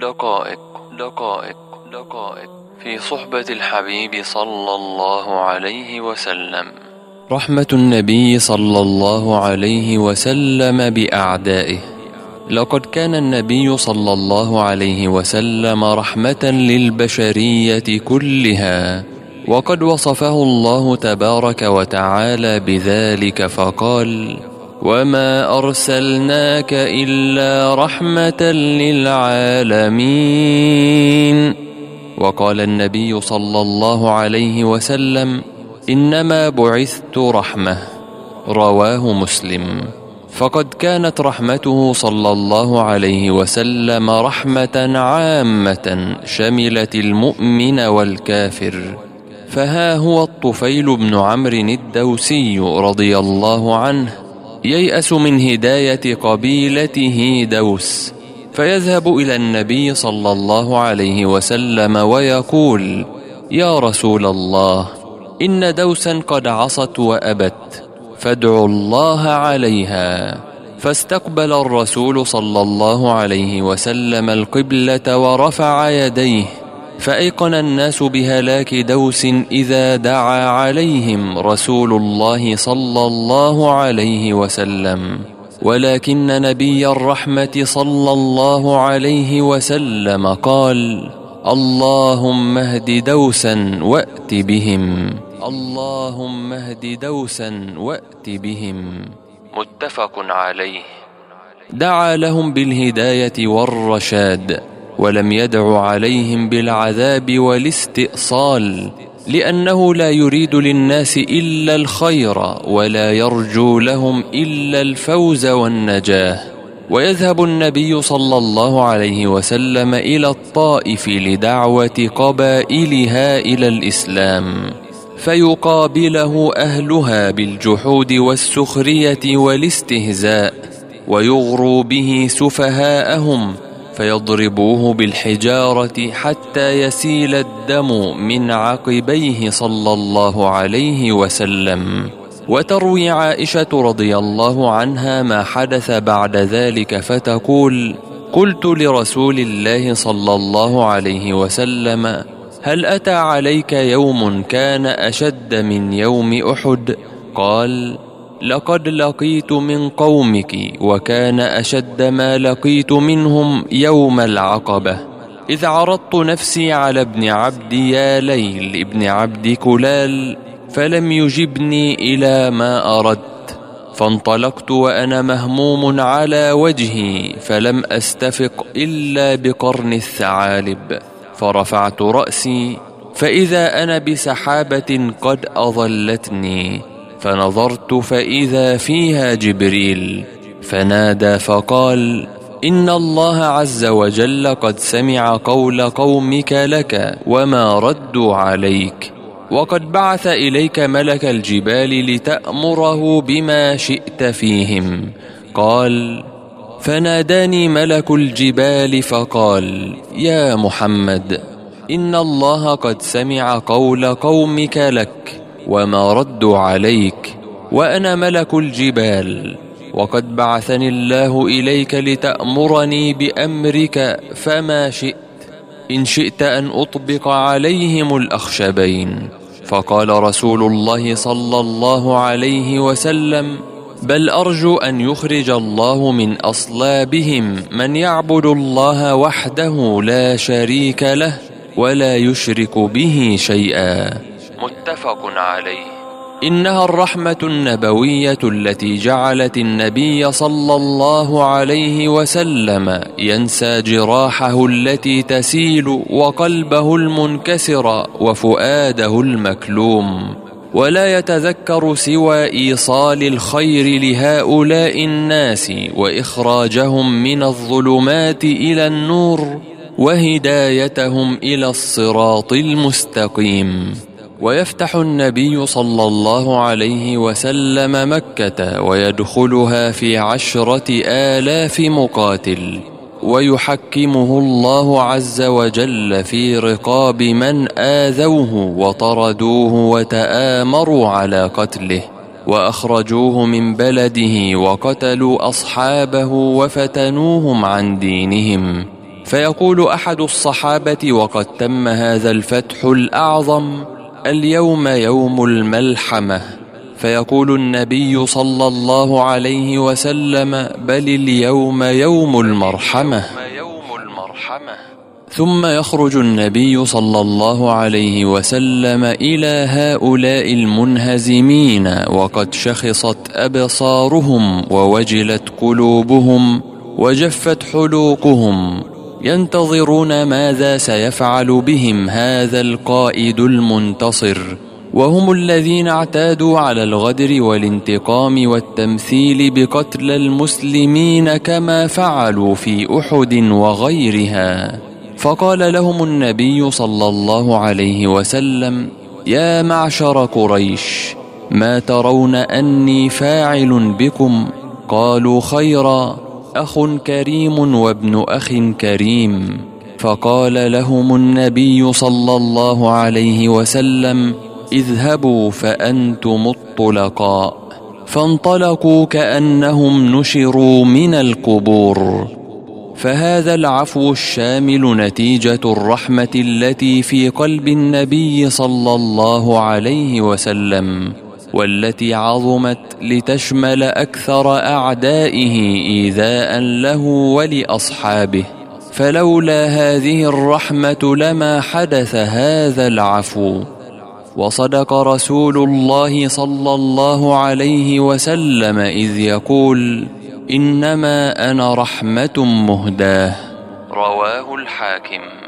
دقائق دقائق دقائق في صحبة الحبيب صلى الله عليه وسلم. رحمة النبي صلى الله عليه وسلم بأعدائه. لقد كان النبي صلى الله عليه وسلم رحمة للبشرية كلها وقد وصفه الله تبارك وتعالى بذلك فقال وما أرسلناك إلا رحمة للعالمين وقال النبي صلى الله عليه وسلم إنما بعثت رحمة رواه مسلم فقد كانت رحمته صلى الله عليه وسلم رحمة عامة شملت المؤمن والكافر فها هو الطفيل بن عمرو الدوسي رضي الله عنه ييأس من هداية قبيلته دوس فيذهب إلى النبي صلى الله عليه وسلم ويقول يا رسول الله إن دوسا قد عصت وأبت فادعوا الله عليها. فاستقبل الرسول صلى الله عليه وسلم القبلة ورفع يديه فأيقن الناس بهلاك دوس إذا دعا عليهم رسول الله صلى الله عليه وسلم. ولكن نبي الرحمة صلى الله عليه وسلم قال اللهم اهد دوسا وأت بهم. اللهم اهد دوسا وأت بهم. متفق عليه. دعا لهم بالهداية والرشاد. ولم يدع عليهم بالعذاب والاستئصال لأنه لا يريد للناس إلا الخير ولا يرجو لهم إلا الفوز والنجاة. ويذهب النبي صلى الله عليه وسلم إلى الطائف لدعوة قبائلها إلى الإسلام فيقابله أهلها بالجحود والسخرية والاستهزاء ويغروا به سفهاءهم فيضربوه بالحجارة حتى يسيل الدم من عقبيه صلى الله عليه وسلم. وتروي عائشة رضي الله عنها ما حدث بعد ذلك فتقول قلت لرسول الله صلى الله عليه وسلم هل أتى عليك يوم كان أشد من يوم أحد؟ قال لقد لقيت من قومك وكان أشد ما لقيت منهم يوم العقبة. إذ عرضت نفسي على ابن عبد يا ليل ابن عبد كلال فلم يجبني إلى ما أردت. فانطلقت وأنا مهموم على وجهي فلم أستفق إلا بقرن الثعالب. فرفعت رأسي فإذا أنا بسحابة قد أظلتني. فنظرت فإذا فيها جبريل. فنادى فقال إن الله عز وجل قد سمع قول قومك لك وما ردوا عليك وقد بعث إليك ملك الجبال لتأمره بما شئت فيهم. قال فناداني ملك الجبال فقال يا محمد إن الله قد سمع قول قومك لك وما ردوا عليك وأنا ملك الجبال. وقد بعثني الله إليك لتأمرني بأمرك فما شئت. إن شئت أن أطبق عليهم الأخشبين. فقال رسول الله صلى الله عليه وسلم بل أرجو أن يخرج الله من أصلابهم من يعبد الله وحده لا شريك له ولا يشرك به شيئا. متفق عليه. إنها الرحمة النبوية التي جعلت النبي صلى الله عليه وسلم ينسى جراحه التي تسيل وقلبه المنكسر وفؤاده المكلوم. ولا يتذكر سوى إيصال الخير لهؤلاء الناس وإخراجهم من الظلمات إلى النور وهدايتهم إلى الصراط المستقيم. ويفتح النبي صلى الله عليه وسلم مكة ويدخلها في عشرة آلاف مقاتل ويحكمه الله عز وجل في رقاب من آذوه وطردوه وتآمروا على قتله وأخرجوه من بلده وقتلوا أصحابه وفتنوهم عن دينهم. فيقول أحد الصحابة وقد تم هذا الفتح الأعظم اليوم يوم الملحمة. فيقول النبي صلى الله عليه وسلم بل اليوم يوم المرحمة. ثم يخرج النبي صلى الله عليه وسلم إلى هؤلاء المنهزمين وقد شخصت أبصارهم ووجلت قلوبهم وجفت حلوقهم. ينتظرون ماذا سيفعل بهم هذا القائد المنتصر. وهم الذين اعتادوا على الغدر والانتقام والتمثيل بقتل المسلمين كما فعلوا في أحد وغيرها. فقال لهم النبي صلى الله عليه وسلم يا معشر قريش ما ترون أني فاعل بكم؟ قالوا خيرا أخ كريم وابن أخ كريم. فقال لهم النبي صلى الله عليه وسلم اذهبوا فأنتم الطلقاء. فانطلقوا كأنهم نشروا من القبور. فهذا العفو الشامل نتيجة الرحمة التي في قلب النبي صلى الله عليه وسلم. والتي عظمت لتشمل أكثر أعدائه إيذاء له ولأصحابه. فلولا هذه الرحمة لما حدث هذا العفو. وصدق رسول الله صلى الله عليه وسلم إذ يقول إنما أنا رحمة مهداة. رواه الحاكم.